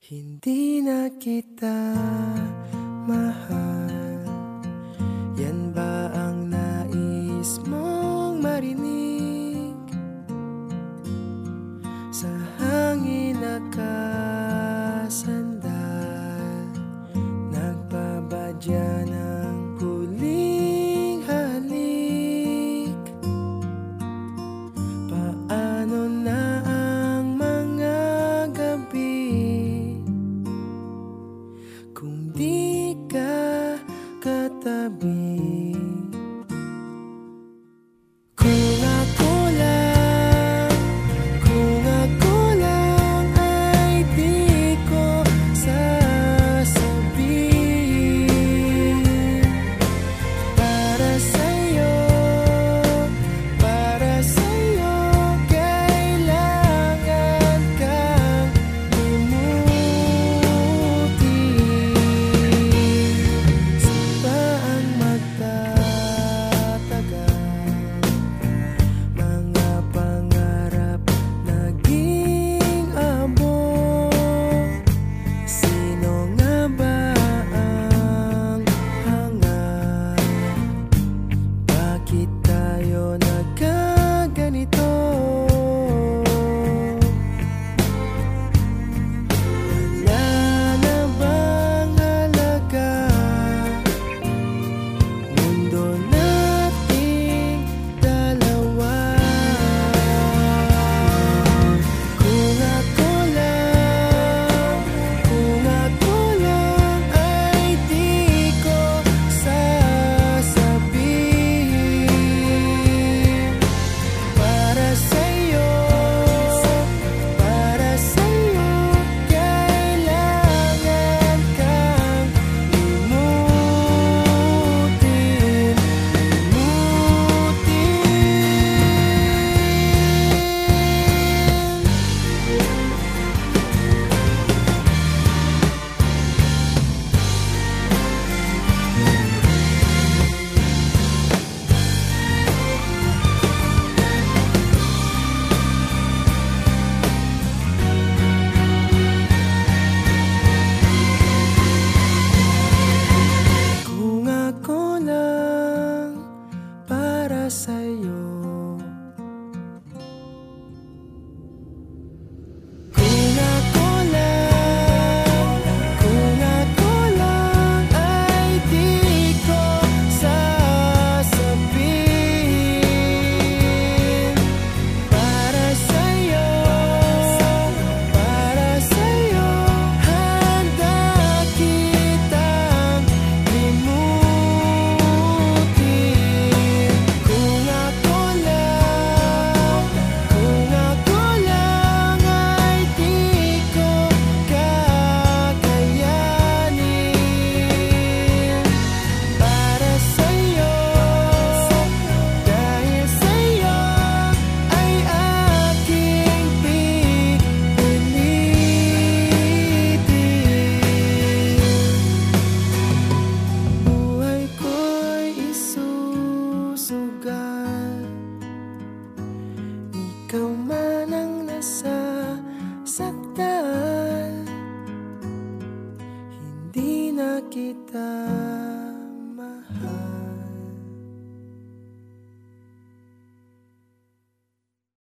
Hindi na kita nasasaktan Hindi na kita